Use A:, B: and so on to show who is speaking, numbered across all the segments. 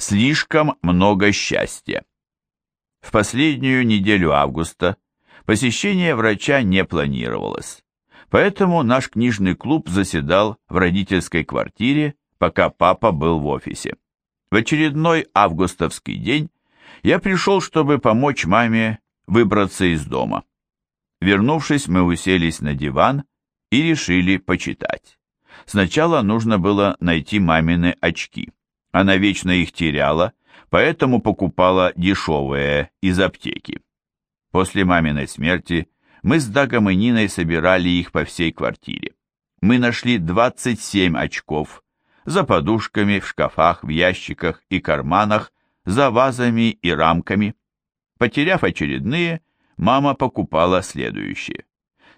A: Слишком много счастья. В последнюю неделю августа посещение врача не планировалось, поэтому наш книжный клуб заседал в родительской квартире, пока папа был в офисе. В очередной августовский день я пришел, чтобы помочь маме выбраться из дома. Вернувшись, мы уселись на диван и решили почитать. Сначала нужно было найти мамины очки. Она вечно их теряла, поэтому покупала дешевые из аптеки. После маминой смерти мы с Дагом и Ниной собирали их по всей квартире. Мы нашли 27 очков за подушками, в шкафах, в ящиках и карманах, за вазами и рамками. Потеряв очередные, мама покупала следующие.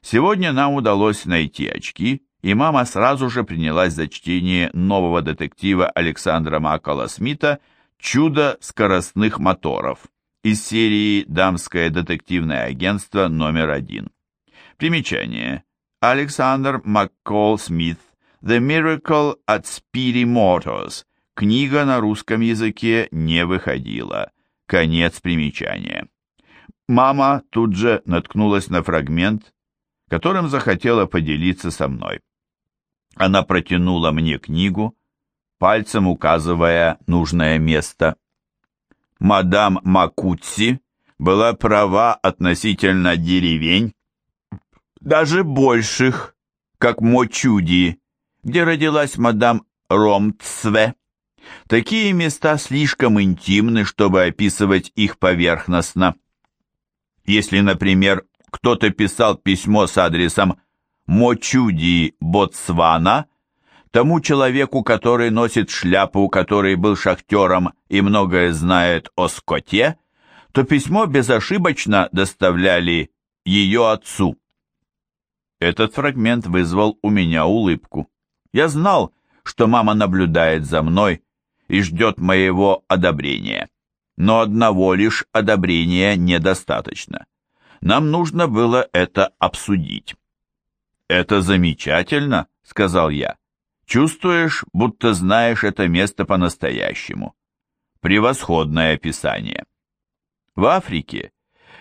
A: Сегодня нам удалось найти очки, и мама сразу же принялась за чтение нового детектива Александра Маккола Смита «Чудо скоростных моторов» из серии «Дамское детективное агентство номер один». Примечание. Александр Маккол Смит «The Miracle at Speedy Motors». Книга на русском языке не выходила. Конец примечания. Мама тут же наткнулась на фрагмент, которым захотела поделиться со мной. Она протянула мне книгу, пальцем указывая нужное место. Мадам Макутси была права относительно деревень, даже больших, как Мочуди, где родилась мадам Ромцве. Такие места слишком интимны, чтобы описывать их поверхностно. Если, например, кто-то писал письмо с адресом Мочуди, Ботсвана, тому человеку, который носит шляпу, который был шахтером и многое знает о скоте, то письмо безошибочно доставляли ее отцу. Этот фрагмент вызвал у меня улыбку. Я знал, что мама наблюдает за мной и ждет моего одобрения. Но одного лишь одобрения недостаточно. Нам нужно было это обсудить. «Это замечательно», — сказал я. «Чувствуешь, будто знаешь это место по-настоящему. Превосходное описание». «В Африке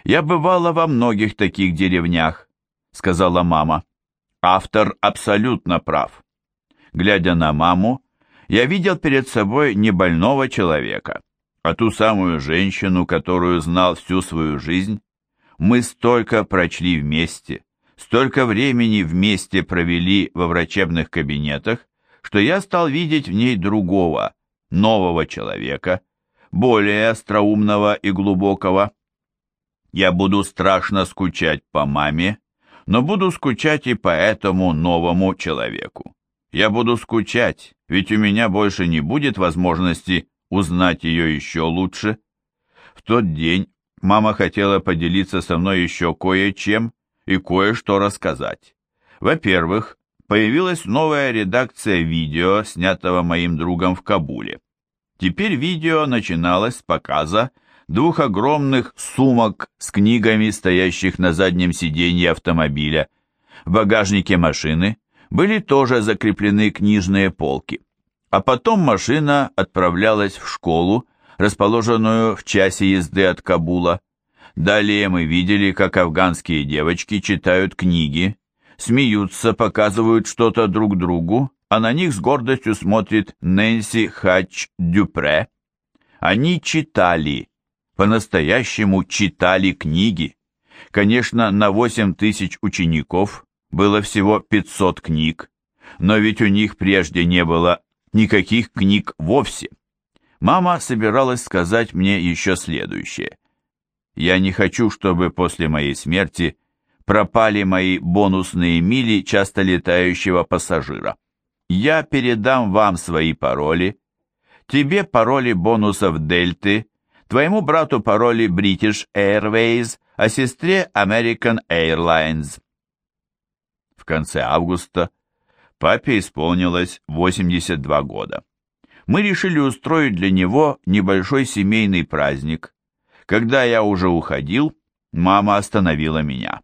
A: я бывала во многих таких деревнях», — сказала мама. Автор абсолютно прав. Глядя на маму, я видел перед собой не больного человека, а ту самую женщину, которую знал всю свою жизнь. Мы столько прочли вместе, столько времени вместе провели во врачебных кабинетах, что я стал видеть в ней другого, нового человека, более остроумного и глубокого. Я буду страшно скучать по маме, но буду скучать и по этому новому человеку. Я буду скучать, ведь у меня больше не будет возможности узнать ее еще лучше. В тот день мама хотела поделиться со мной еще кое-чем, и кое-что рассказать. Во-первых, появилась новая редакция видео, снятого моим другом в Кабуле. Теперь видео начиналось с показа двух огромных сумок с книгами, стоящих на заднем сиденье автомобиля. В багажнике машины были тоже закреплены книжные полки. А потом машина отправлялась в школу, расположенную в часе езды от Кабула. Далее мы видели, как афганские девочки читают книги, смеются, показывают что-то друг другу, а на них с гордостью смотрит Нэнси Хач Дюпре. Они читали, по-настоящему читали книги. Конечно, на 8 тысяч учеников было всего 500 книг, но ведь у них прежде не было никаких книг вовсе. Мама собиралась сказать мне еще следующее. Я не хочу, чтобы после моей смерти пропали мои бонусные мили часто летающего пассажира. Я передам вам свои пароли, тебе пароли бонусов Дельты, твоему брату пароли British Airways, а сестре American Airlines. В конце августа папе исполнилось 82 года. Мы решили устроить для него небольшой семейный праздник, когда я уже уходил, мама остановила меня.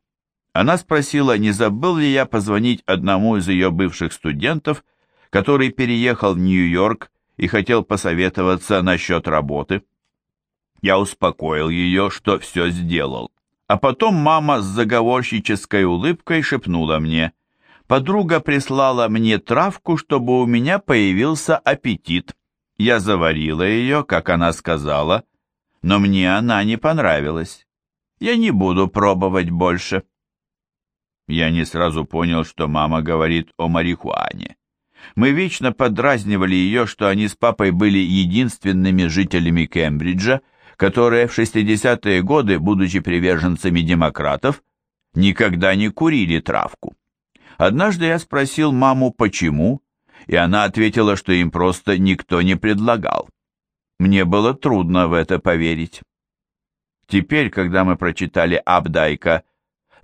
A: Она спросила, не забыл ли я позвонить одному из ее бывших студентов, который переехал в Нью-Йорк и хотел посоветоваться насчет работы. Я успокоил ее, что все сделал. А потом мама с заговорщической улыбкой шепнула мне, «Подруга прислала мне травку, чтобы у меня появился аппетит. Я заварила ее, как она сказала, но мне она не понравилась. Я не буду пробовать больше». Я не сразу понял, что мама говорит о марихуане. Мы вечно подразнивали ее, что они с папой были единственными жителями Кембриджа, которые в 60-е годы, будучи приверженцами демократов, никогда не курили травку. Однажды я спросил маму, почему, и она ответила, что им просто никто не предлагал. Мне было трудно в это поверить. Теперь, когда мы прочитали Абдайка,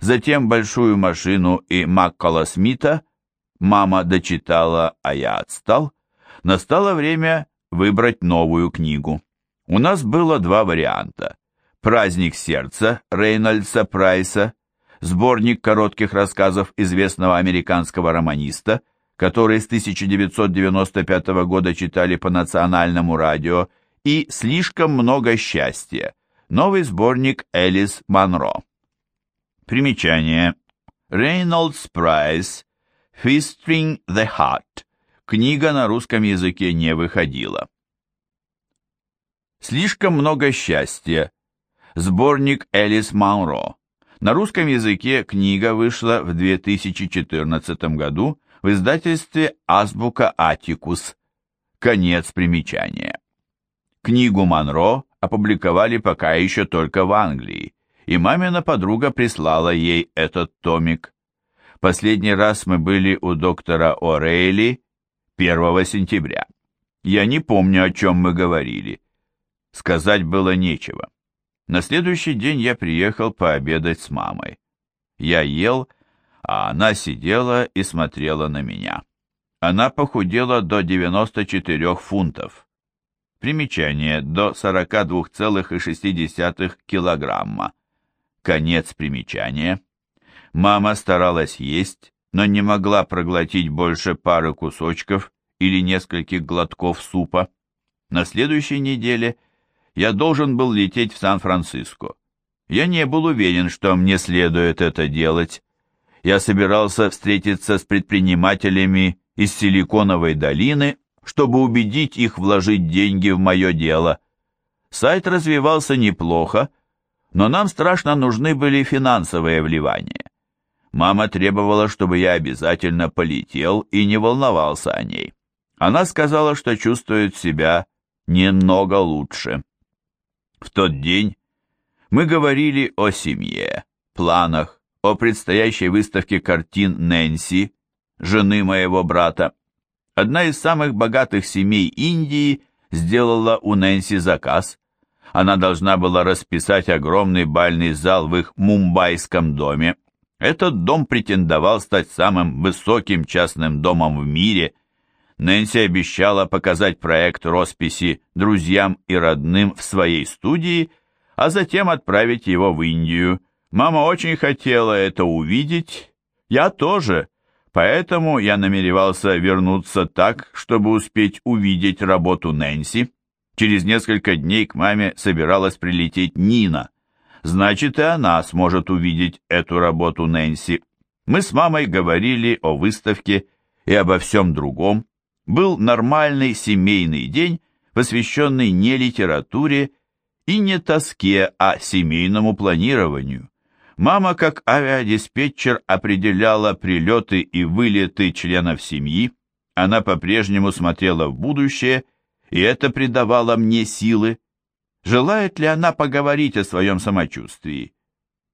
A: затем «Большую машину» и Маккола Смита, мама дочитала, а я отстал, настало время выбрать новую книгу. У нас было два варианта. «Праздник сердца» Рейнольдса Прайса, сборник коротких рассказов известного американского романиста, который с 1995 года читали по национальному радио, и «Слишком много счастья», новый сборник Элис Монро. Примечание. Рейнольдс Прайс «Feasting the Heart». Книга на русском языке не выходила. Слишком много счастья. Сборник Элис Монро. На русском языке книга вышла в 2014 году в издательстве Азбука Атикус. Конец примечания. Книгу Монро опубликовали пока еще только в Англии, и мамина подруга прислала ей этот томик. Последний раз мы были у доктора О'Рейли 1 сентября. Я не помню, о чем мы говорили. Сказать было нечего. На следующий день я приехал пообедать с мамой. Я ел, а она сидела и смотрела на меня. Она похудела до 94 фунтов. Примечание до 42,6 килограмма. Конец примечания. Мама старалась есть, но не могла проглотить больше пары кусочков или нескольких глотков супа. На следующей неделе я должен был лететь в Сан-Франциско. Я не был уверен, что мне следует это делать. Я собирался встретиться с предпринимателями из Силиконовой долины, чтобы убедить их вложить деньги в мое дело. Сайт развивался неплохо, но нам страшно нужны были финансовые вливания. Мама требовала, чтобы я обязательно полетел и не волновался о ней. Она сказала, что чувствует себя немного лучше. В тот день мы говорили о семье, планах, о предстоящей выставке картин Нэнси, жены моего брата. Одна из самых богатых семей Индии сделала у Нэнси заказ. Она должна была расписать огромный бальный зал в их мумбайском доме. Этот дом претендовал стать самым высоким частным домом в мире – Нэнси обещала показать проект росписи друзьям и родным в своей студии, а затем отправить его в Индию. Мама очень хотела это увидеть, я тоже, поэтому я намеревался вернуться так, чтобы успеть увидеть работу Нэнси. Через несколько дней к маме собиралась прилететь Нина. Значит, и она сможет увидеть эту работу Нэнси. Мы с мамой говорили о выставке и обо всем другом, был нормальный семейный день, посвященный не литературе и не тоске, а семейному планированию. Мама, как авиадиспетчер, определяла прилеты и вылеты членов семьи. Она по-прежнему смотрела в будущее, и это придавало мне силы. Желает ли она поговорить о своем самочувствии?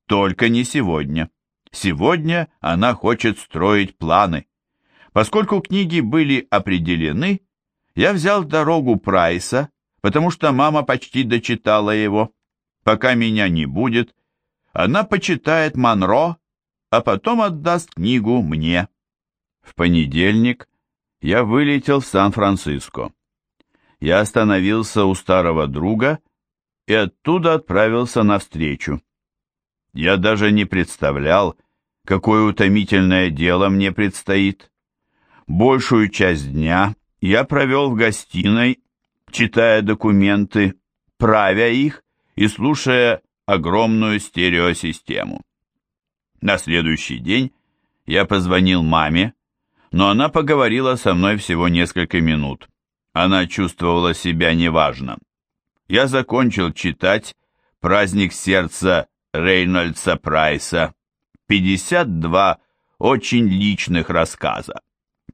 A: Только не сегодня. Сегодня она хочет строить планы. Поскольку книги были определены, я взял дорогу Прайса, потому что мама почти дочитала его. Пока меня не будет, она почитает Монро, а потом отдаст книгу мне. В понедельник я вылетел в Сан-Франциско. Я остановился у старого друга и оттуда отправился навстречу. Я даже не представлял, какое утомительное дело мне предстоит. Большую часть дня Я провел в гостиной, читая документы, правя их и слушая огромную стереосистему. На следующий день я позвонил маме, но она поговорила со мной всего несколько минут. Она чувствовала себя неважно. Я закончил читать «Праздник сердца» Рейнольдса Прайса. 52 очень личных рассказа.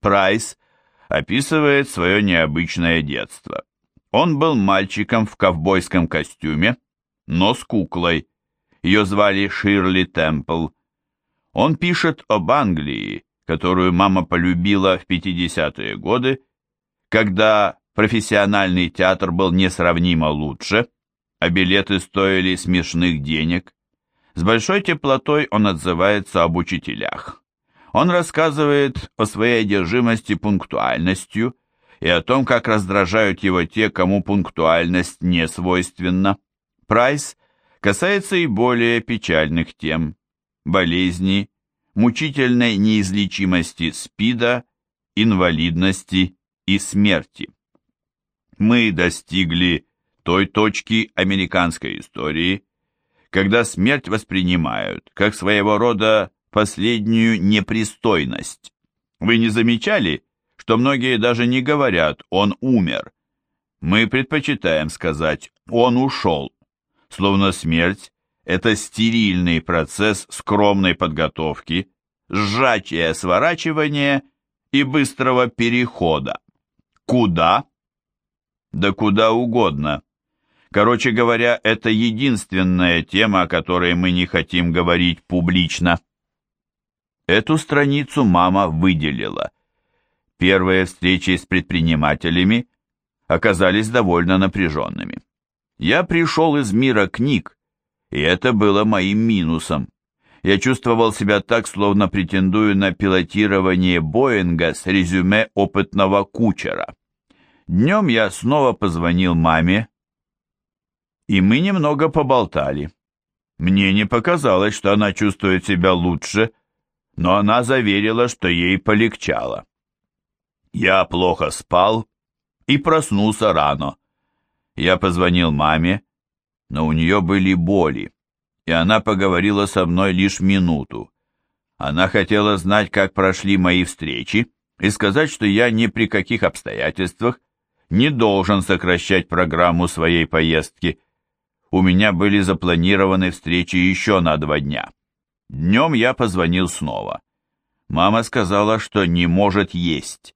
A: Прайс описывает свое необычное детство. Он был мальчиком в ковбойском костюме, но с куклой. Ее звали Ширли Темпл. Он пишет об Англии, которую мама полюбила в 50-е годы, когда профессиональный театр был несравнимо лучше, а билеты стоили смешных денег. С большой теплотой он отзывается об учителях. Он рассказывает о своей одержимости пунктуальностью и о том, как раздражают его те, кому пунктуальность не свойственна. Прайс касается и более печальных тем – болезни, мучительной неизлечимости СПИДа, инвалидности и смерти. Мы достигли той точки американской истории, когда смерть воспринимают как своего рода последнюю непристойность. Вы не замечали, что многие даже не говорят «он умер»? Мы предпочитаем сказать «он ушел», словно смерть – это стерильный процесс скромной подготовки, сжатия сворачивания и быстрого перехода. Куда? Да куда угодно. Короче говоря, это единственная тема, о которой мы не хотим говорить публично. Эту страницу мама выделила. Первые встречи с предпринимателями оказались довольно напряженными. Я пришел из мира книг, и это было моим минусом. Я чувствовал себя так, словно претендую на пилотирование Боинга с резюме опытного кучера. Днем я снова позвонил маме, и мы немного поболтали. Мне не показалось, что она чувствует себя лучше, но она заверила, что ей полегчало. Я плохо спал и проснулся рано. Я позвонил маме, но у нее были боли, и она поговорила со мной лишь минуту. Она хотела знать, как прошли мои встречи, и сказать, что я ни при каких обстоятельствах не должен сокращать программу своей поездки. У меня были запланированы встречи еще на два дня. Днем я позвонил снова. Мама сказала, что не может есть.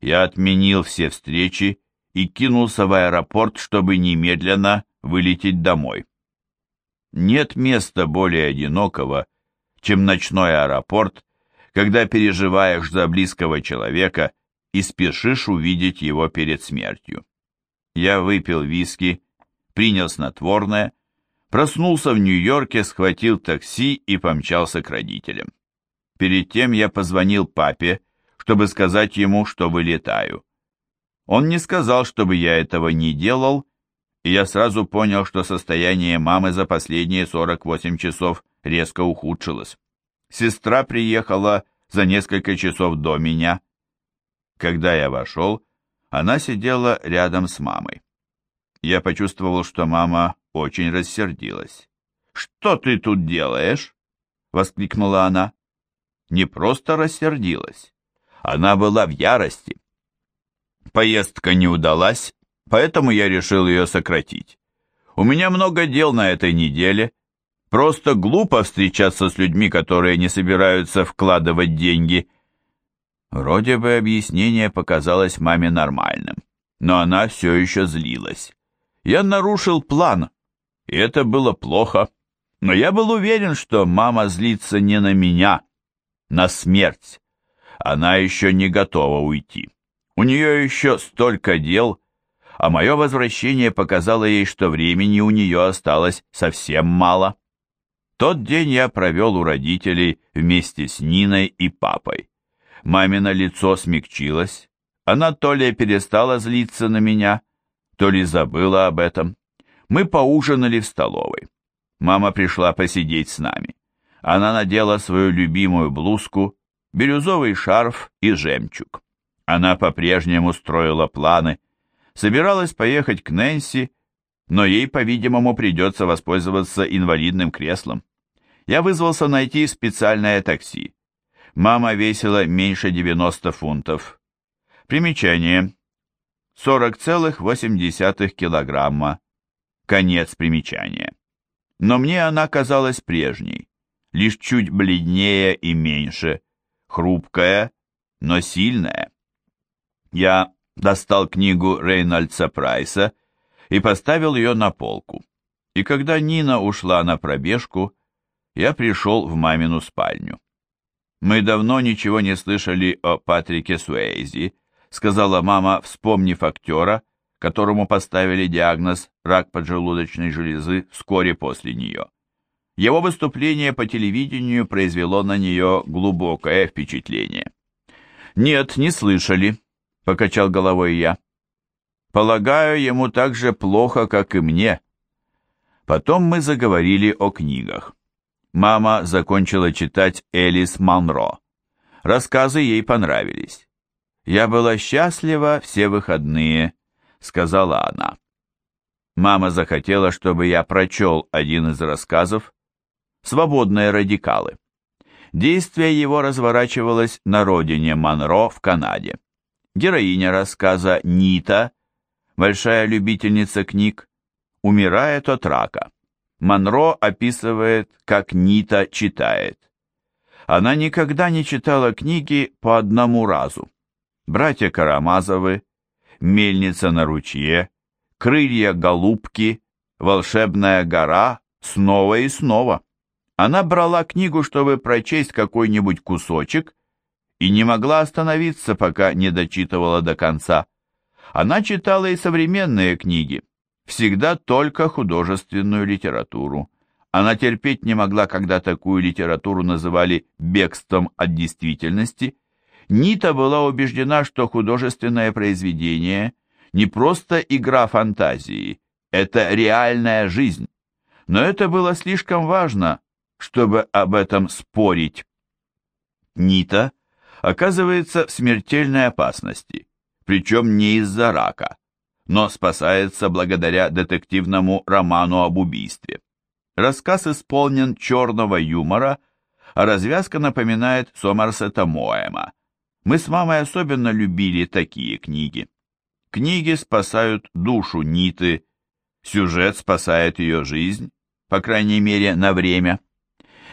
A: Я отменил все встречи и кинулся в аэропорт, чтобы немедленно вылететь домой. Нет места более одинокого, чем ночной аэропорт, когда переживаешь за близкого человека и спешишь увидеть его перед смертью. Я выпил виски, принял снотворное, проснулся в Нью-Йорке, схватил такси и помчался к родителям. Перед тем я позвонил папе, чтобы сказать ему, что вылетаю. Он не сказал, чтобы я этого не делал, и я сразу понял, что состояние мамы за последние 48 часов резко ухудшилось. Сестра приехала за несколько часов до меня, когда я вошел, она сидела рядом с мамой. Я почувствовал, что мама очень рассердилась. «Что ты тут делаешь?» — воскликнула она. Не просто рассердилась. Она была в ярости. Поездка не удалась, поэтому я решил ее сократить. У меня много дел на этой неделе. Просто глупо встречаться с людьми, которые не собираются вкладывать деньги — Вроде бы объяснение показалось маме нормальным, но она все еще злилась. Я нарушил план, и это было плохо, но я был уверен, что мама злится не на меня, на смерть. Она еще не готова уйти. У нее еще столько дел, а мое возвращение показало ей, что времени у нее осталось совсем мало. Тот день я провел у родителей вместе с Ниной и папой. Мамино лицо смягчилось. Она то ли перестала злиться на меня, то ли забыла об этом. Мы поужинали в столовой. Мама пришла посидеть с нами. Она надела свою любимую блузку, бирюзовый шарф и жемчуг. Она по-прежнему строила планы, собиралась поехать к Нэнси, но ей, по-видимому, придется воспользоваться инвалидным креслом. Я вызвался найти специальное такси. Мама весила меньше 90 фунтов. Примечание. 40,8 килограмма. Конец примечания. Но мне она казалась прежней, лишь чуть бледнее и меньше, хрупкая, но сильная. Я достал книгу Рейнольдса Прайса и поставил ее на полку. И когда Нина ушла на пробежку, я пришел в мамину спальню. «Мы давно ничего не слышали о Патрике Суэйзи», сказала мама, вспомнив актера, которому поставили диагноз рак поджелудочной железы вскоре после нее. Его выступление по телевидению произвело на нее глубокое впечатление. «Нет, не слышали», — покачал головой я. «Полагаю, ему так же плохо, как и мне». Потом мы заговорили о книгах. Мама закончила читать Элис Монро. Рассказы ей понравились. «Я была счастлива все выходные», — сказала она. Мама захотела, чтобы я прочел один из рассказов «Свободные радикалы». Действие его разворачивалось на родине Монро в Канаде. Героиня рассказа Нита, большая любительница книг, умирает от рака. Монро описывает, как Нита читает. Она никогда не читала книги по одному разу. Братья Карамазовы, Мельница на ручье, Крылья голубки, Волшебная гора, снова и снова. Она брала книгу, чтобы прочесть какой-нибудь кусочек, и не могла остановиться, пока не дочитывала до конца. Она читала и современные книги, всегда только художественную литературу. Она терпеть не могла, когда такую литературу называли бегством от действительности. Нита была убеждена, что художественное произведение не просто игра фантазии, это реальная жизнь. Но это было слишком важно, чтобы об этом спорить. Нита оказывается в смертельной опасности, причем не из-за рака но спасается благодаря детективному роману об убийстве. Рассказ исполнен черного юмора, а развязка напоминает Сомерсета Моэма. Мы с мамой особенно любили такие книги. Книги спасают душу Ниты, сюжет спасает ее жизнь, по крайней мере, на время.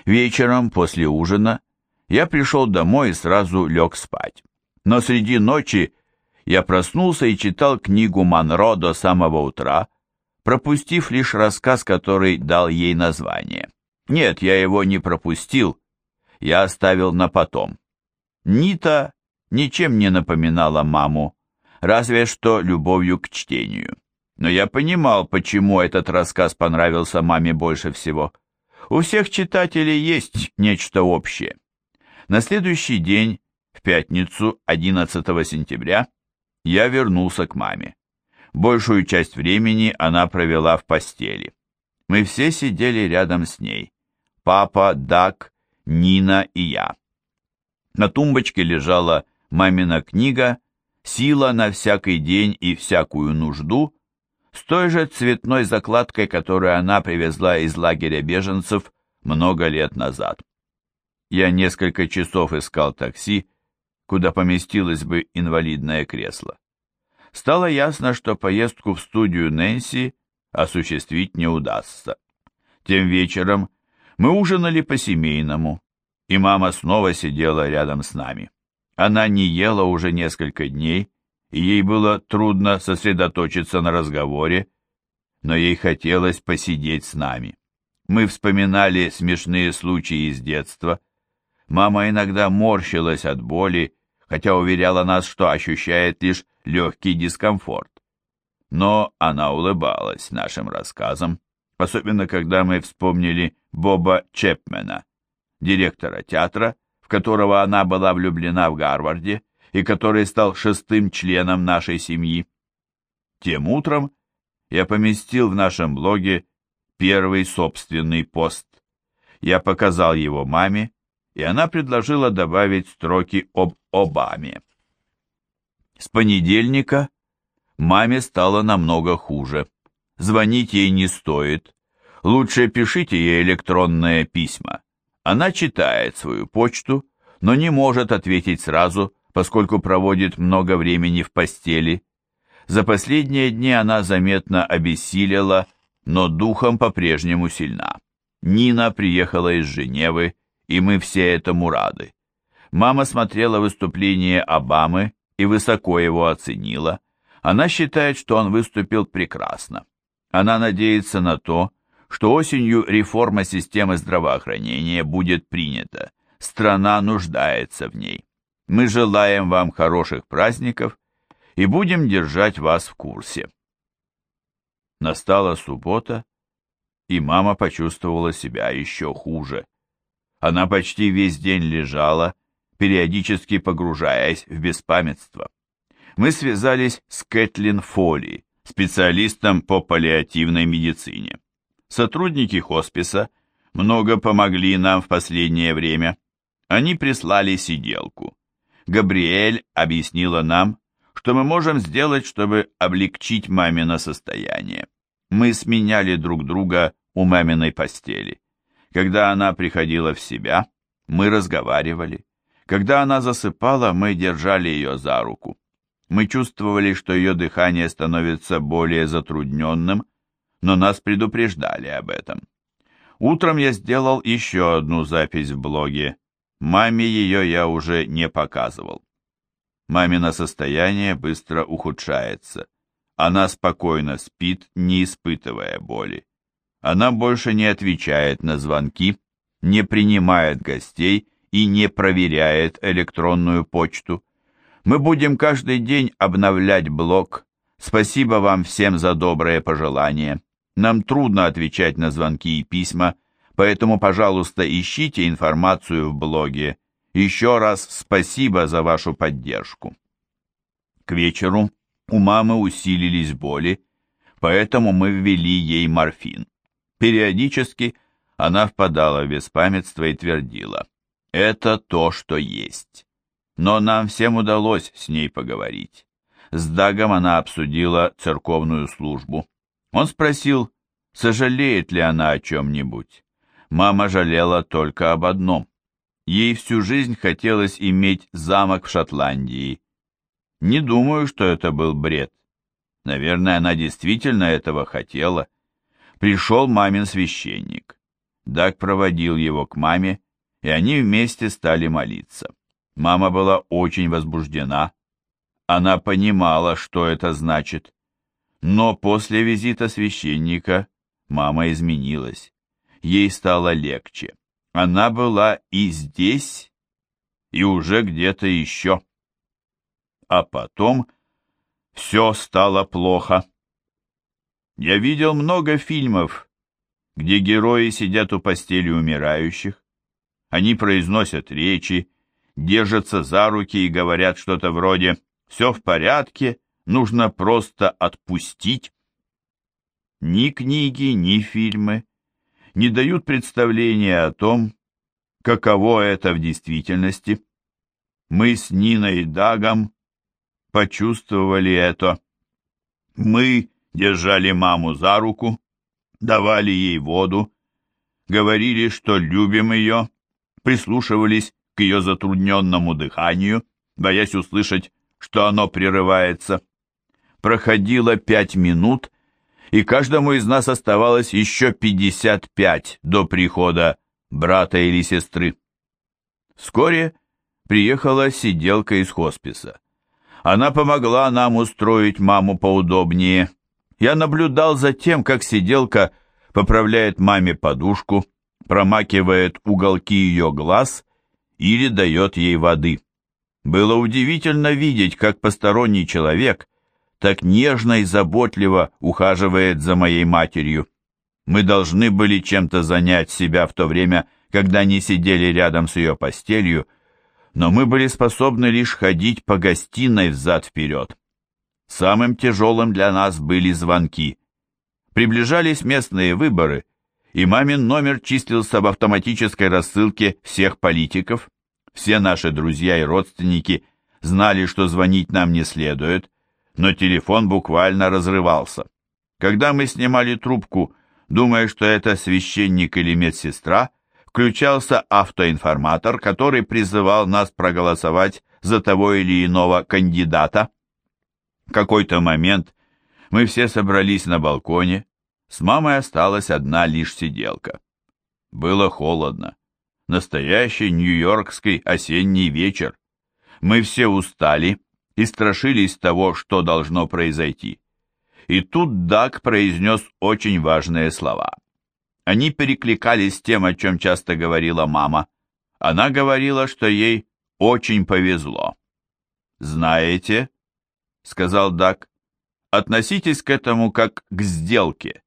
A: Вечером после ужина я пришел домой и сразу лег спать. Но среди ночи я проснулся и читал книгу Монро до самого утра, пропустив лишь рассказ, который дал ей название. Нет, я его не пропустил, я оставил на потом. Нита ничем не напоминала маму, разве что любовью к чтению. Но я понимал, почему этот рассказ понравился маме больше всего. У всех читателей есть нечто общее. На следующий день, в пятницу, 11 сентября, я вернулся к маме. Большую часть времени она провела в постели. Мы все сидели рядом с ней. Папа, Дак, Нина и я. На тумбочке лежала мамина книга «Сила на всякий день и всякую нужду» с той же цветной закладкой, которую она привезла из лагеря беженцев много лет назад. Я несколько часов искал такси, куда поместилось бы инвалидное кресло. Стало ясно, что поездку в студию Нэнси осуществить не удастся. Тем вечером мы ужинали по-семейному, и мама снова сидела рядом с нами. Она не ела уже несколько дней, и ей было трудно сосредоточиться на разговоре, но ей хотелось посидеть с нами. Мы вспоминали смешные случаи из детства. Мама иногда морщилась от боли хотя уверяла нас, что ощущает лишь легкий дискомфорт. Но она улыбалась нашим рассказам, особенно когда мы вспомнили Боба Чепмена, директора театра, в которого она была влюблена в Гарварде и который стал шестым членом нашей семьи. Тем утром я поместил в нашем блоге первый собственный пост. Я показал его маме, и она предложила добавить строки об Обаме. С понедельника маме стало намного хуже. Звонить ей не стоит. Лучше пишите ей электронные письма. Она читает свою почту, но не может ответить сразу, поскольку проводит много времени в постели. За последние дни она заметно обессилела, но духом по-прежнему сильна. Нина приехала из Женевы, и мы все этому рады. Мама смотрела выступление Обамы и высоко его оценила. Она считает, что он выступил прекрасно. Она надеется на то, что осенью реформа системы здравоохранения будет принята. Страна нуждается в ней. Мы желаем вам хороших праздников и будем держать вас в курсе. Настала суббота, и мама почувствовала себя еще хуже. Она почти весь день лежала, периодически погружаясь в беспамятство. Мы связались с Кэтлин Фоли, специалистом по паллиативной медицине. Сотрудники хосписа много помогли нам в последнее время. Они прислали сиделку. Габриэль объяснила нам, что мы можем сделать, чтобы облегчить мамино состояние. Мы сменяли друг друга у маминой постели. Когда она приходила в себя, мы разговаривали. Когда она засыпала, мы держали ее за руку. Мы чувствовали, что ее дыхание становится более затрудненным, но нас предупреждали об этом. Утром я сделал еще одну запись в блоге. Маме ее я уже не показывал. Мамино состояние быстро ухудшается. Она спокойно спит, не испытывая боли. Она больше не отвечает на звонки, не принимает гостей и не проверяет электронную почту. Мы будем каждый день обновлять блог. Спасибо вам всем за добрые пожелания. Нам трудно отвечать на звонки и письма, поэтому, пожалуйста, ищите информацию в блоге. Еще раз спасибо за вашу поддержку. К вечеру у мамы усилились боли, поэтому мы ввели ей морфин. Периодически она впадала в беспамятство и твердила «Это то, что есть». Но нам всем удалось с ней поговорить. С Дагом она обсудила церковную службу. Он спросил, сожалеет ли она о чем-нибудь. Мама жалела только об одном. Ей всю жизнь хотелось иметь замок в Шотландии. Не думаю, что это был бред. Наверное, она действительно этого хотела. Пришел мамин священник. Даг проводил его к маме, и они вместе стали молиться. Мама была очень возбуждена. Она понимала, что это значит. Но после визита священника Мама изменилась. Ей стало легче. Она была и здесь, и уже где-то еще. А потом все стало плохо. Я видел много фильмов, где герои сидят у постели умирающих. Они произносят речи, держатся за руки и говорят что-то вроде «все в порядке, нужно просто отпустить». Ни книги, ни фильмы не дают представления о том, каково это в действительности. Мы с Ниной и Дагом почувствовали это. Мы держали маму за руку, давали ей воду, говорили, что любим ее, прислушивались к ее затрудненному дыханию, боясь услышать, что оно прерывается. Проходило пять минут, и каждому из нас оставалось еще 55 до прихода брата или сестры. Вскоре приехала сиделка из хосписа. Она помогла нам устроить маму поудобнее. Я наблюдал за тем, как сиделка поправляет маме подушку, промакивает уголки ее глаз или дает ей воды. Было удивительно видеть, как посторонний человек – так нежно и заботливо ухаживает за моей матерью. Мы должны были чем-то занять себя в то время, когда не сидели рядом с ее постелью, но мы были способны лишь ходить по гостиной взад-вперед. Самым тяжелым для нас были звонки. Приближались местные выборы, и мамин номер числился в автоматической рассылке всех политиков. Все наши друзья и родственники знали, что звонить нам не следует, но телефон буквально разрывался. Когда мы снимали трубку, думая, что это священник или медсестра, включался автоинформатор, который призывал нас проголосовать за того или иного кандидата. Какой-то момент мы все собрались на балконе, с мамой осталась одна лишь сиделка. Было холодно. Настоящий нью-йоркский осенний вечер. Мы все устали и страшились того, что должно произойти. И тут Даг произнес очень важные слова. Они перекликались с тем, о чем часто говорила мама. Она говорила, что ей очень повезло. «Знаете», — сказал Даг, — «относитесь к этому как к сделке.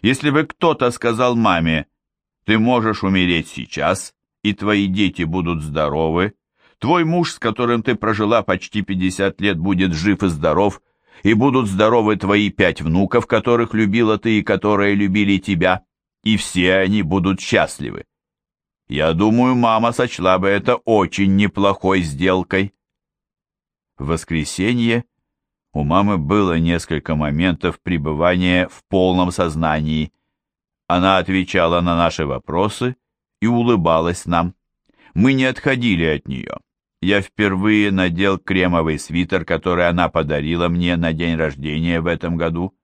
A: Если бы кто-то сказал маме, ты можешь умереть сейчас, и твои дети будут здоровы, твой муж, с которым ты прожила почти 50 лет, будет жив и здоров, и будут здоровы твои пять внуков, которых любила ты и которые любили тебя, и все они будут счастливы. Я думаю, мама сочла бы это очень неплохой сделкой. В воскресенье у мамы было несколько моментов пребывания в полном сознании. Она отвечала на наши вопросы и улыбалась нам. Мы не отходили от нее. Я впервые надел кремовый свитер, который она подарила мне на день рождения в этом году.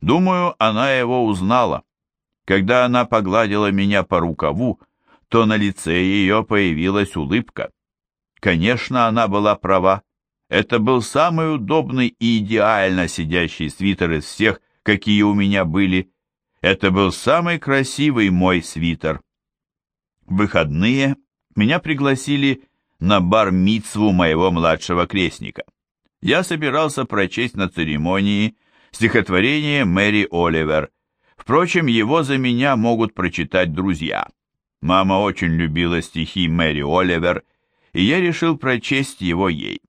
A: Думаю, она его узнала. Когда она погладила меня по рукаву, то на лице ее появилась улыбка. Конечно, она была права. Это был самый удобный и идеально сидящий свитер из всех, какие у меня были. Это был самый красивый мой свитер. В выходные меня пригласили на бар-мицву моего младшего крестника. Я собирался прочесть на церемонии стихотворение Мэри Оливер. Впрочем, его за меня могут прочитать друзья. Мама очень любила стихи Мэри Оливер, и я решил прочесть его ей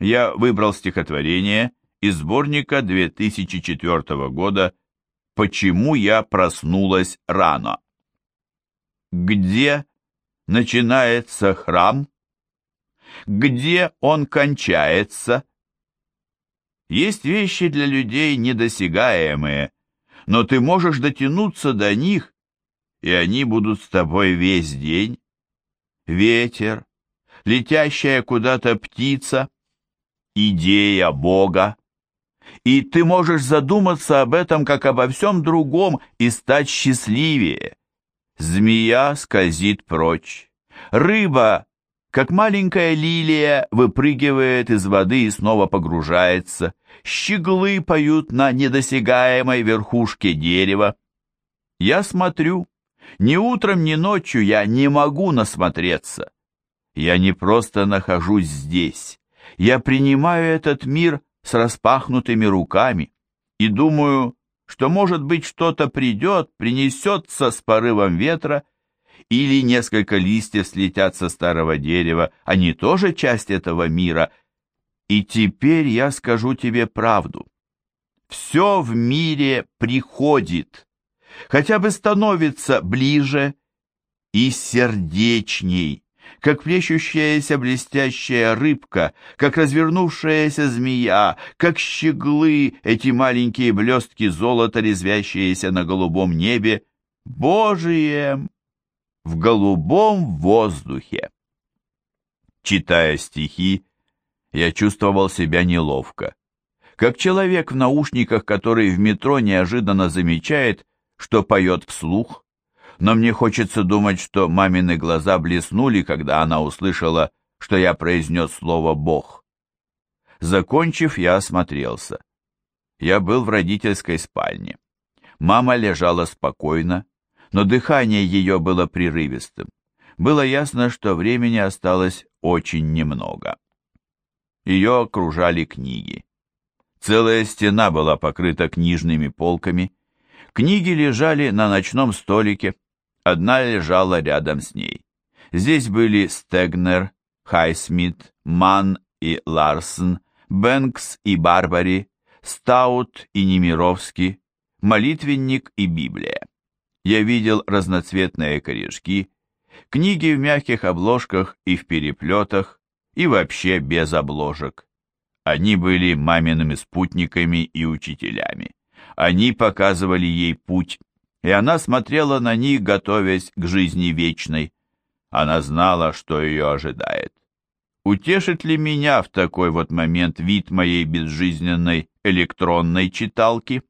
A: я выбрал стихотворение из сборника 2004 года «Почему я проснулась рано». Где начинается храм? Где он кончается? Есть вещи для людей недосягаемые, но ты можешь дотянуться до них, и они будут с тобой весь день. Ветер, летящая куда-то птица — идея Бога. И ты можешь задуматься об этом, как обо всем другом, и стать счастливее. Змея скользит прочь. Рыба, как маленькая лилия, выпрыгивает из воды и снова погружается. Щеглы поют на недосягаемой верхушке дерева. Я смотрю. Ни утром, ни ночью я не могу насмотреться. Я не просто нахожусь здесь. Я принимаю этот мир с распахнутыми руками и думаю, что, может быть, что-то придет, принесется с порывом ветра, или несколько листьев слетят со старого дерева, они тоже часть этого мира. И теперь я скажу тебе правду. Все в мире приходит, хотя бы становится ближе и сердечней, как плещущаяся блестящая рыбка, как развернувшаяся змея, как щеглы эти маленькие блестки золота, резвящиеся на голубом небе, Божием, в голубом воздухе. Читая стихи, я чувствовал себя неловко, как человек в наушниках, который в метро неожиданно замечает, что поет вслух, но мне хочется думать, что мамины глаза блеснули, когда она услышала, что я произнес слово «Бог». Закончив, я осмотрелся. Я был в родительской спальне. Мама лежала спокойно, но дыхание ее было прерывистым. Было ясно, что времени осталось очень немного. Ее окружали книги. Целая стена была покрыта книжными полками. Книги лежали на ночном столике, Одна лежала рядом с ней. Здесь были Стегнер, Хайсмит, Ман и Ларсен, Бэнкс и Барбари, Стаут и Немировский, Молитвенник и Библия. Я видел разноцветные корешки, книги в мягких обложках и в переплетах, и вообще без обложек. Они были мамиными спутниками и учителями. Они показывали ей путь, и она смотрела на них, готовясь к жизни вечной. Она знала, что ее ожидает. Утешит ли меня в такой вот момент вид моей безжизненной электронной читалки?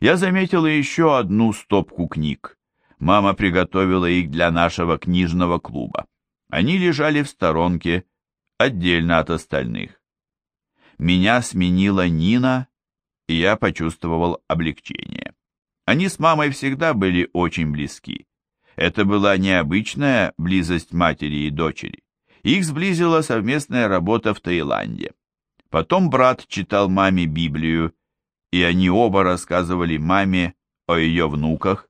A: Я заметила еще одну стопку книг. Мама приготовила их для нашего книжного клуба. Они лежали в сторонке, отдельно от остальных. Меня сменила Нина, и я почувствовал облегчение. Они с мамой всегда были очень близки. Это была необычная близость матери и дочери. Их сблизила совместная работа в Таиланде. Потом брат читал маме Библию, и они оба рассказывали маме о ее внуках.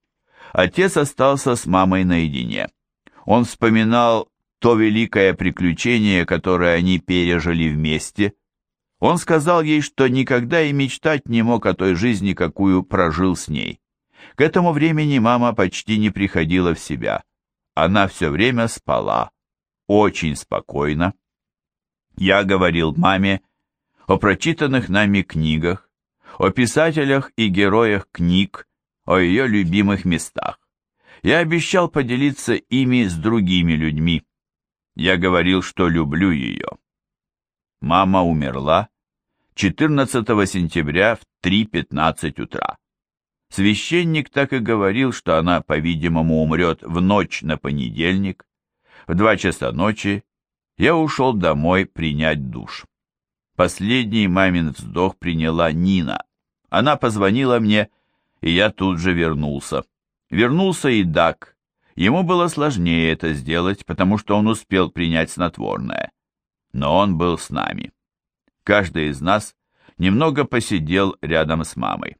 A: Отец остался с мамой наедине. Он вспоминал то великое приключение, которое они пережили вместе. Он сказал ей, что никогда и мечтать не мог о той жизни, какую прожил с ней. К этому времени мама почти не приходила в себя. Она все время спала, очень спокойно. Я говорил маме о прочитанных нами книгах, о писателях и героях книг, о ее любимых местах. Я обещал поделиться ими с другими людьми. Я говорил, что люблю ее. Мама умерла 14 сентября в 3.15 утра. Священник так и говорил, что она, по-видимому, умрет в ночь на понедельник. В два часа ночи я ушел домой принять душ. Последний мамин вздох приняла Нина. Она позвонила мне, и я тут же вернулся. Вернулся и Дак. Ему было сложнее это сделать, потому что он успел принять снотворное. Но он был с нами. Каждый из нас немного посидел рядом с мамой.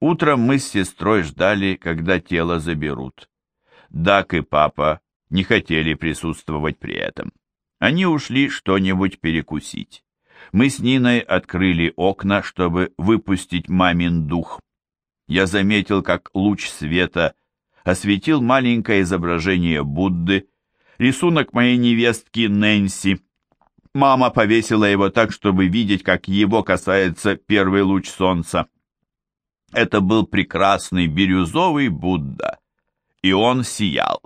A: Утром мы с сестрой ждали, когда тело заберут. Дак и папа не хотели присутствовать при этом. Они ушли что-нибудь перекусить. Мы с Ниной открыли окна, чтобы выпустить мамин дух. Я заметил, как луч света осветил маленькое изображение Будды, рисунок моей невестки Нэнси. Мама повесила его так, чтобы видеть, как его касается первый луч солнца. Это был прекрасный бирюзовый Будда, и он сиял.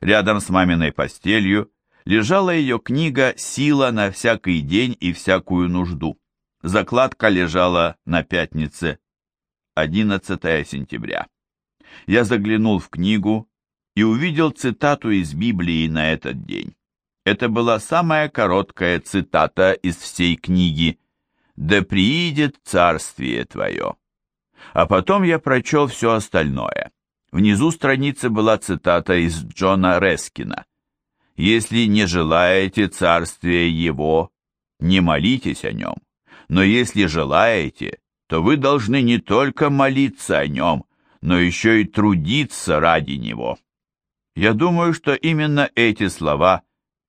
A: Рядом с маминой постелью лежала ее книга «Сила на всякий день и всякую нужду». Закладка лежала на пятнице, 11 сентября. Я заглянул в книгу и увидел цитату из Библии на этот день. Это была самая короткая цитата из всей книги «Да приидет царствие твое». А потом я прочел все остальное. Внизу страницы была цитата из Джона Рескина. «Если не желаете царствия его, не молитесь о нем, но если желаете, то вы должны не только молиться о нем, но еще и трудиться ради него». Я думаю, что именно эти слова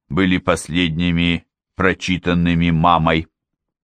A: были последними прочитанными мамой.